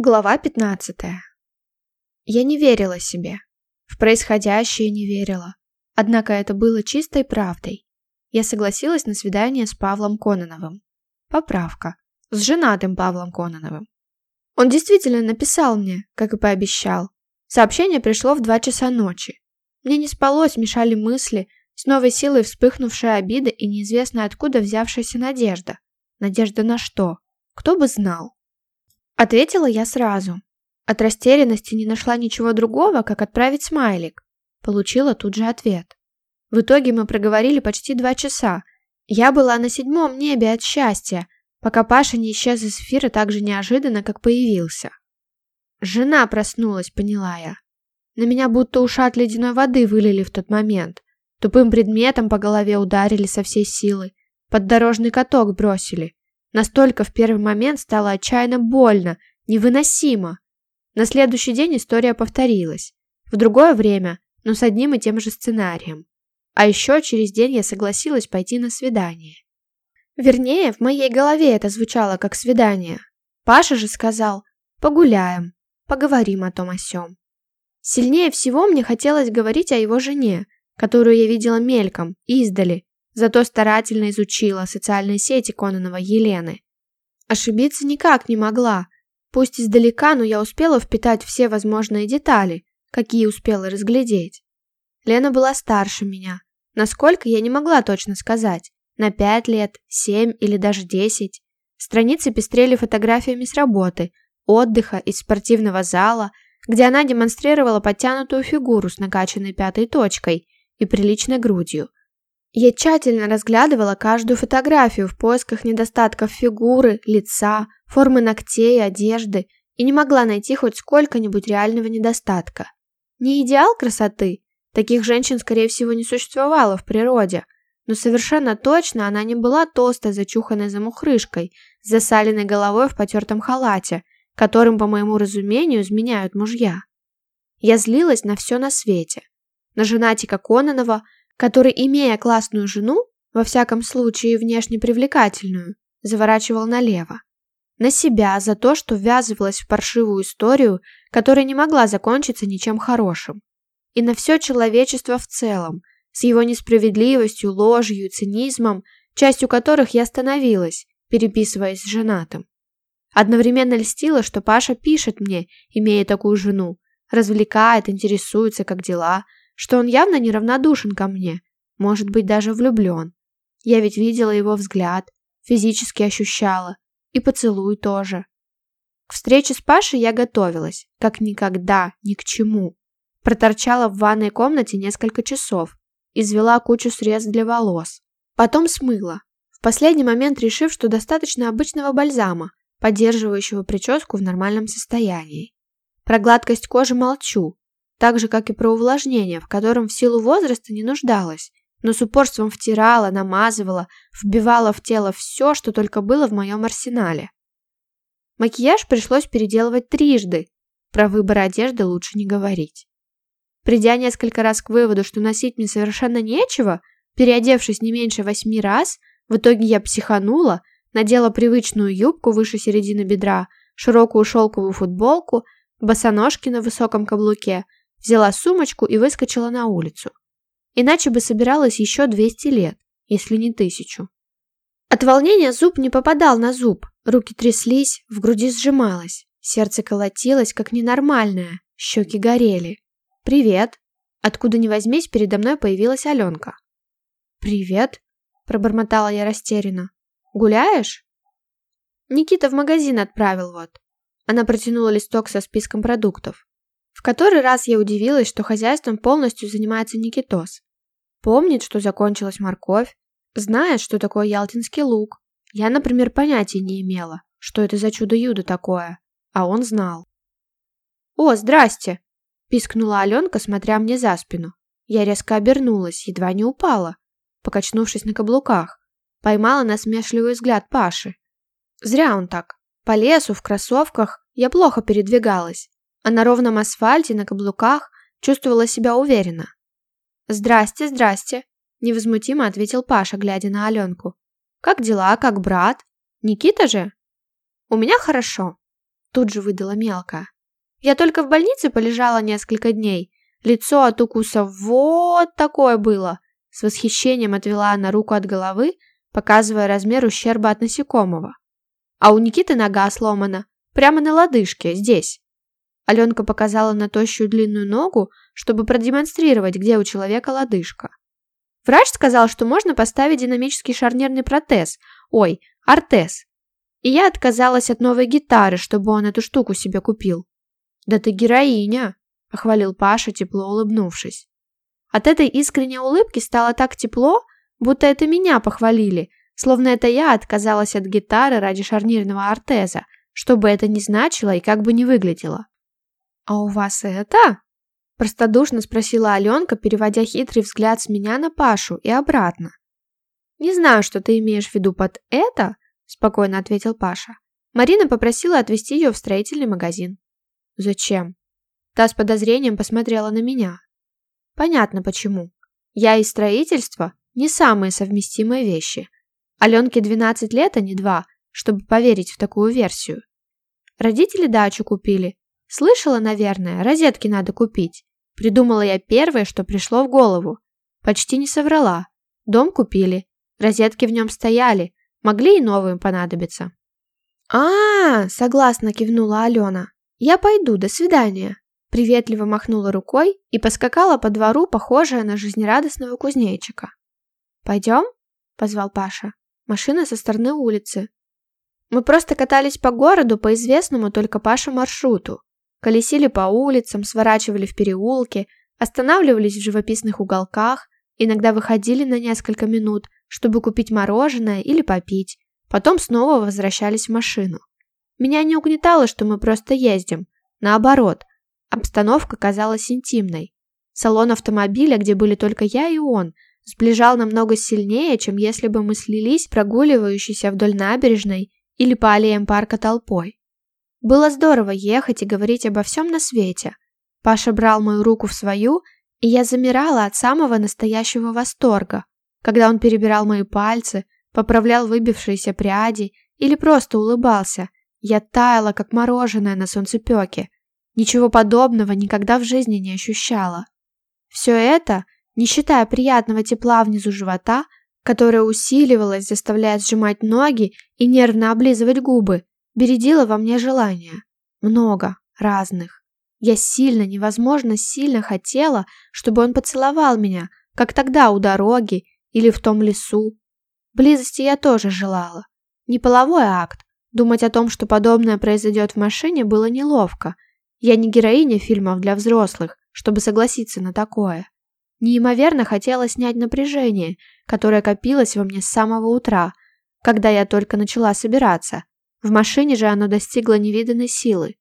Глава 15. Я не верила себе. В происходящее не верила. Однако это было чистой правдой. Я согласилась на свидание с Павлом Кононовым. Поправка. С женатым Павлом Кононовым. Он действительно написал мне, как и пообещал. Сообщение пришло в два часа ночи. Мне не спалось, мешали мысли, с новой силой вспыхнувшая обида и неизвестно откуда взявшаяся надежда. Надежда на что? Кто бы знал? Ответила я сразу. От растерянности не нашла ничего другого, как отправить смайлик. Получила тут же ответ. В итоге мы проговорили почти два часа. Я была на седьмом небе от счастья, пока Паша не исчез из эфира так же неожиданно, как появился. Жена проснулась, поняла я. На меня будто ушат ледяной воды вылили в тот момент. Тупым предметом по голове ударили со всей силы. Под дорожный каток бросили. Настолько в первый момент стало отчаянно больно, невыносимо. На следующий день история повторилась. В другое время, но с одним и тем же сценарием. А еще через день я согласилась пойти на свидание. Вернее, в моей голове это звучало как свидание. Паша же сказал «погуляем, поговорим о том о сём». Сильнее всего мне хотелось говорить о его жене, которую я видела мельком, издали, зато старательно изучила социальные сети Кононова Елены. Ошибиться никак не могла. Пусть издалека, но я успела впитать все возможные детали, какие успела разглядеть. Лена была старше меня. Насколько, я не могла точно сказать. На пять лет, семь или даже десять. Страницы пестрели фотографиями с работы, отдыха из спортивного зала, где она демонстрировала подтянутую фигуру с накачанной пятой точкой и приличной грудью – Я тщательно разглядывала каждую фотографию в поисках недостатков фигуры, лица, формы ногтей, одежды и не могла найти хоть сколько-нибудь реального недостатка. Не идеал красоты, таких женщин, скорее всего, не существовало в природе, но совершенно точно она не была толстой, зачуханной замухрышкой, с засаленной головой в потертом халате, которым, по моему разумению, изменяют мужья. Я злилась на все на свете. На женатика Кононова – который, имея классную жену, во всяком случае внешне привлекательную, заворачивал налево. На себя за то, что ввязывалась в паршивую историю, которая не могла закончиться ничем хорошим. И на все человечество в целом, с его несправедливостью, ложью, цинизмом, частью которых я становилась, переписываясь с женатым. Одновременно льстила, что Паша пишет мне, имея такую жену, развлекает, интересуется, как дела – что он явно неравнодушен ко мне, может быть, даже влюблен. Я ведь видела его взгляд, физически ощущала, и поцелуй тоже. К встрече с Пашей я готовилась, как никогда, ни к чему. Проторчала в ванной комнате несколько часов, извела кучу средств для волос. Потом смыла, в последний момент решив, что достаточно обычного бальзама, поддерживающего прическу в нормальном состоянии. Про гладкость кожи молчу, так же, как и про увлажнение, в котором в силу возраста не нуждалась, но с упорством втирала, намазывала, вбивала в тело все, что только было в моем арсенале. Макияж пришлось переделывать трижды, про выбор одежды лучше не говорить. Придя несколько раз к выводу, что носить мне совершенно нечего, переодевшись не меньше восьми раз, в итоге я психанула, надела привычную юбку выше середины бедра, широкую шелковую футболку, босоножки на высоком каблуке – взяла сумочку и выскочила на улицу. Иначе бы собиралась еще 200 лет, если не тысячу. От волнения зуб не попадал на зуб, руки тряслись, в груди сжималось, сердце колотилось, как ненормальное, щеки горели. «Привет!» Откуда ни возьмись, передо мной появилась Аленка. «Привет!» – пробормотала я растерянно. «Гуляешь?» «Никита в магазин отправил вот». Она протянула листок со списком продуктов. В который раз я удивилась, что хозяйством полностью занимается Никитос. Помнит, что закончилась морковь, знает, что такое ялтинский лук. Я, например, понятия не имела, что это за чудо-юдо такое, а он знал. «О, здрасте!» – пискнула Аленка, смотря мне за спину. Я резко обернулась, едва не упала, покачнувшись на каблуках. Поймала насмешливый взгляд Паши. Зря он так. По лесу, в кроссовках я плохо передвигалась. А на ровном асфальте на каблуках чувствовала себя уверенно. «Здрасте, здрасте», – невозмутимо ответил Паша, глядя на Аленку. «Как дела, как брат? Никита же?» «У меня хорошо», – тут же выдала мелкая. «Я только в больнице полежала несколько дней. Лицо от укуса вот такое было!» С восхищением отвела она руку от головы, показывая размер ущерба от насекомого. А у Никиты нога сломана, прямо на лодыжке, здесь. Аленка показала на тощую длинную ногу, чтобы продемонстрировать, где у человека лодыжка. Врач сказал, что можно поставить динамический шарнирный протез, ой, артез. И я отказалась от новой гитары, чтобы он эту штуку себе купил. «Да ты героиня!» – похвалил Паша, тепло улыбнувшись. От этой искренней улыбки стало так тепло, будто это меня похвалили, словно это я отказалась от гитары ради шарнирного артеза, что бы это ни значило и как бы ни выглядело. «А у вас это?» Простодушно спросила Аленка, переводя хитрый взгляд с меня на Пашу и обратно. «Не знаю, что ты имеешь в виду под «это», – спокойно ответил Паша. Марина попросила отвезти ее в строительный магазин. «Зачем?» Та с подозрением посмотрела на меня. «Понятно, почему. Я и строительство – не самые совместимые вещи. Аленке 12 лет, а не два, чтобы поверить в такую версию. Родители дачу купили, Слышала, наверное, розетки надо купить. Придумала я первое, что пришло в голову. Почти не соврала. Дом купили. Розетки в нем стояли. Могли и новым понадобиться. а, -а, -а согласно кивнула Алена. «Я пойду, до свидания!» Приветливо махнула рукой и поскакала по двору, похожая на жизнерадостного кузнечика. «Пойдем?» – позвал Паша. Машина со стороны улицы. Мы просто катались по городу по известному только Паше маршруту колесили по улицам, сворачивали в переулки, останавливались в живописных уголках, иногда выходили на несколько минут, чтобы купить мороженое или попить, потом снова возвращались в машину. Меня не угнетало, что мы просто ездим. Наоборот, обстановка казалась интимной. Салон автомобиля, где были только я и он, сближал намного сильнее, чем если бы мы слились прогуливающиеся вдоль набережной или по аллеям парка толпой. Было здорово ехать и говорить обо всем на свете. Паша брал мою руку в свою, и я замирала от самого настоящего восторга, когда он перебирал мои пальцы, поправлял выбившиеся пряди или просто улыбался. Я таяла, как мороженое на солнцепеке. Ничего подобного никогда в жизни не ощущала. Все это, не считая приятного тепла внизу живота, которое усиливалось, заставляя сжимать ноги и нервно облизывать губы, Бередило во мне желания Много, разных. Я сильно, невозможно сильно хотела, чтобы он поцеловал меня, как тогда у дороги или в том лесу. Близости я тоже желала. Не половой акт. Думать о том, что подобное произойдет в машине, было неловко. Я не героиня фильмов для взрослых, чтобы согласиться на такое. Неимоверно хотела снять напряжение, которое копилось во мне с самого утра, когда я только начала собираться, в машине же оно достигло невиданной силы.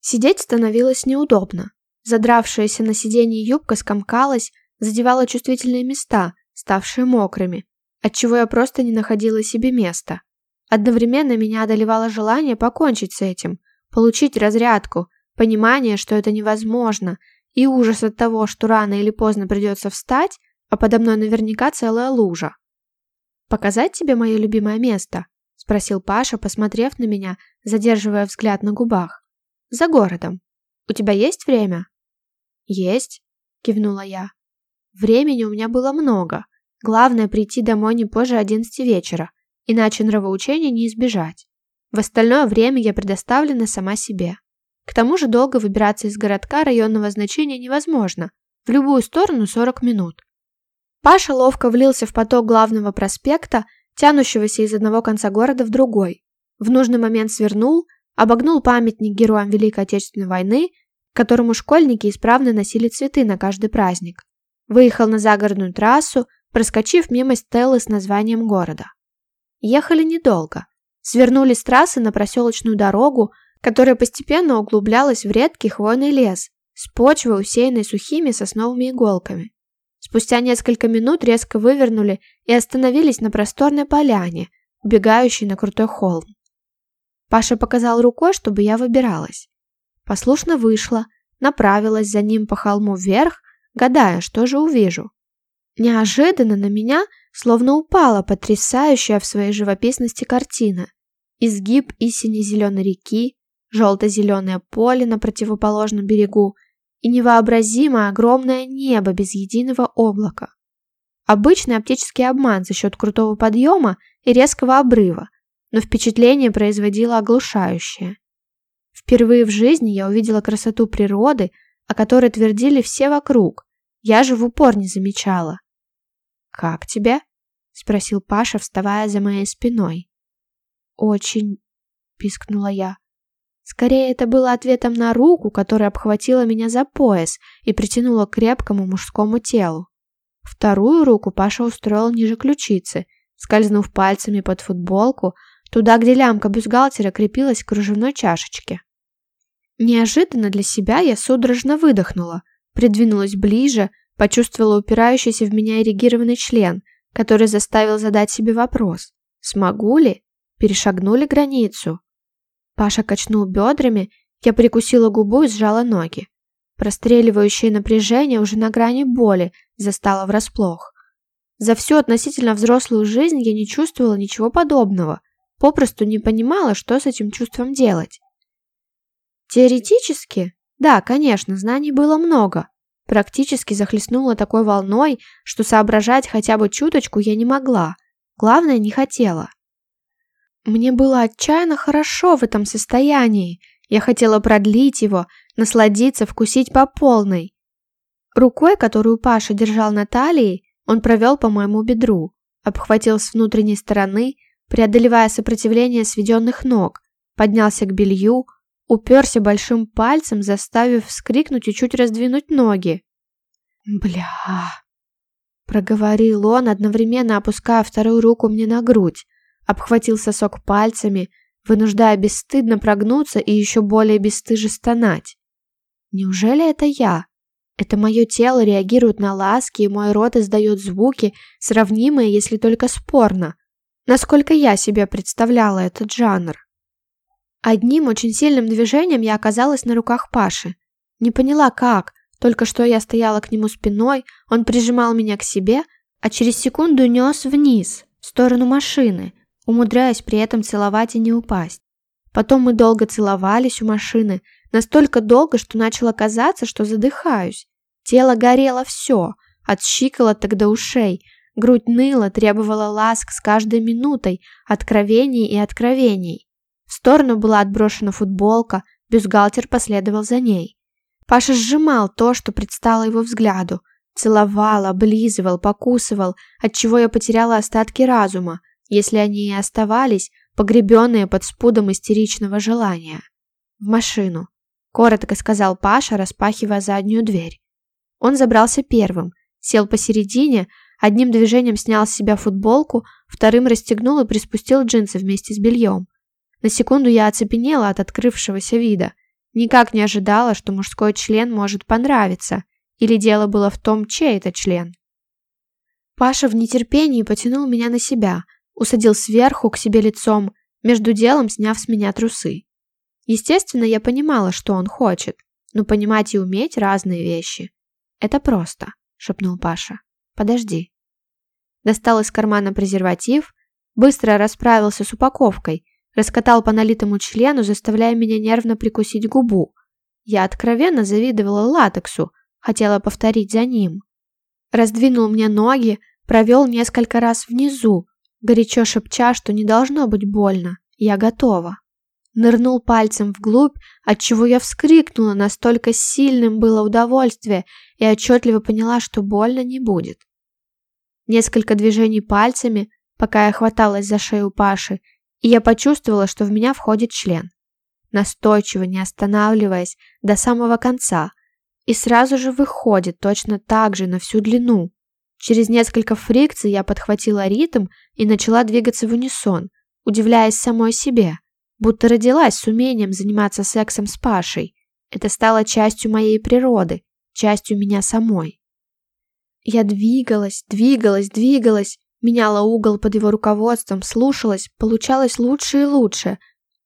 Сидеть становилось неудобно. Задравшаяся на сиденье юбка скомкалась, задевала чувствительные места, ставшие мокрыми, отчего я просто не находила себе места. Одновременно меня одолевало желание покончить с этим, получить разрядку, понимание, что это невозможно, и ужас от того, что рано или поздно придется встать, а подо мной наверняка целая лужа. «Показать тебе мое любимое место?» спросил Паша, посмотрев на меня, задерживая взгляд на губах. «За городом. У тебя есть время?» «Есть», – кивнула я. «Времени у меня было много. Главное – прийти домой не позже одиннадцати вечера, иначе нравоучения не избежать. В остальное время я предоставлена сама себе. К тому же долго выбираться из городка районного значения невозможно, в любую сторону сорок минут. Паша ловко влился в поток главного проспекта тянущегося из одного конца города в другой. В нужный момент свернул, обогнул памятник героям Великой Отечественной войны, которому школьники исправно носили цветы на каждый праздник. Выехал на загородную трассу, проскочив мимо стелы с названием города. Ехали недолго. Свернули с трассы на проселочную дорогу, которая постепенно углублялась в редкий хвойный лес с почвой, усеянной сухими сосновыми иголками. Спустя несколько минут резко вывернули и остановились на просторной поляне, убегающей на крутой холм. Паша показал рукой, чтобы я выбиралась. Послушно вышла, направилась за ним по холму вверх, гадая, что же увижу. Неожиданно на меня словно упала потрясающая в своей живописности картина. Изгиб и сине-зеленой реки, желто-зеленое поле на противоположном берегу – и невообразимо огромное небо без единого облака. Обычный оптический обман за счет крутого подъема и резкого обрыва, но впечатление производило оглушающее. Впервые в жизни я увидела красоту природы, о которой твердили все вокруг. Я же в упор не замечала. «Как тебе? – спросил Паша, вставая за моей спиной. «Очень...» – пискнула я. Скорее, это было ответом на руку, которая обхватила меня за пояс и притянула к крепкому мужскому телу. Вторую руку Паша устроил ниже ключицы, скользнув пальцами под футболку, туда, где лямка бюстгальтера крепилась к кружевной чашечке. Неожиданно для себя я судорожно выдохнула, придвинулась ближе, почувствовала упирающийся в меня эрегированный член, который заставил задать себе вопрос «Смогу ли?» Перешагнули границу, Паша качнул бедрами, я прикусила губу и сжала ноги. Простреливающее напряжение уже на грани боли застало врасплох. За всю относительно взрослую жизнь я не чувствовала ничего подобного, попросту не понимала, что с этим чувством делать. Теоретически, да, конечно, знаний было много. Практически захлестнула такой волной, что соображать хотя бы чуточку я не могла. Главное, не хотела. Мне было отчаянно хорошо в этом состоянии. Я хотела продлить его, насладиться, вкусить по полной. Рукой, которую Паша держал на талии, он провел по моему бедру, обхватил с внутренней стороны, преодолевая сопротивление сведенных ног, поднялся к белью, уперся большим пальцем, заставив вскрикнуть и чуть раздвинуть ноги. «Бля!» — проговорил он, одновременно опуская вторую руку мне на грудь обхватил сосок пальцами, вынуждая бесстыдно прогнуться и еще более бесстыже стонать. Неужели это я? Это мое тело реагирует на ласки, и мой рот издает звуки, сравнимые, если только спорно. Насколько я себе представляла этот жанр. Одним очень сильным движением я оказалась на руках Паши. Не поняла как, только что я стояла к нему спиной, он прижимал меня к себе, а через секунду нес вниз, в сторону машины, умудряясь при этом целовать и не упасть. Потом мы долго целовались у машины, настолько долго, что начало казаться, что задыхаюсь. Тело горело все, от щиколоток до ушей, грудь ныла, требовала ласк с каждой минутой, откровений и откровений. В сторону была отброшена футболка, бюстгальтер последовал за ней. Паша сжимал то, что предстало его взгляду, целовал, облизывал, покусывал, отчего я потеряла остатки разума, если они и оставались, погребенные под спудом истеричного желания. «В машину», — коротко сказал Паша, распахивая заднюю дверь. Он забрался первым, сел посередине, одним движением снял с себя футболку, вторым расстегнул и приспустил джинсы вместе с бельем. На секунду я оцепенела от открывшегося вида. Никак не ожидала, что мужской член может понравиться. Или дело было в том, чей это член. Паша в нетерпении потянул меня на себя — усадил сверху к себе лицом, между делом сняв с меня трусы. Естественно, я понимала, что он хочет, но понимать и уметь разные вещи. «Это просто», — шепнул Паша. «Подожди». Достал из кармана презерватив, быстро расправился с упаковкой, раскатал по налитому члену, заставляя меня нервно прикусить губу. Я откровенно завидовала латексу, хотела повторить за ним. Раздвинул мне ноги, провел несколько раз внизу, горячо шепча, что не должно быть больно. Я готова. Нырнул пальцем вглубь, отчего я вскрикнула, настолько сильным было удовольствие, и отчетливо поняла, что больно не будет. Несколько движений пальцами, пока я хваталась за шею Паши, и я почувствовала, что в меня входит член. Настойчиво, не останавливаясь, до самого конца. И сразу же выходит точно так же на всю длину. Через несколько фрикций я подхватила ритм и начала двигаться в унисон, удивляясь самой себе, будто родилась с умением заниматься сексом с Пашей. Это стало частью моей природы, частью меня самой. Я двигалась, двигалась, двигалась, меняла угол под его руководством, слушалась, получалось лучше и лучше.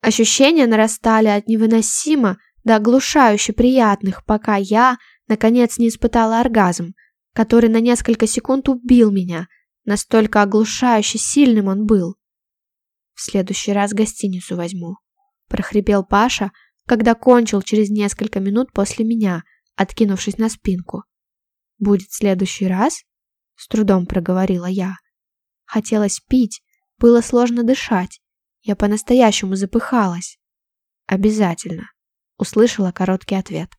Ощущения нарастали от невыносимо до оглушающе приятных, пока я, наконец, не испытала оргазм – который на несколько секунд убил меня. Настолько оглушающе сильным он был. В следующий раз гостиницу возьму. Прохрипел Паша, когда кончил через несколько минут после меня, откинувшись на спинку. «Будет следующий раз?» С трудом проговорила я. Хотелось пить, было сложно дышать. Я по-настоящему запыхалась. «Обязательно», — услышала короткий ответ.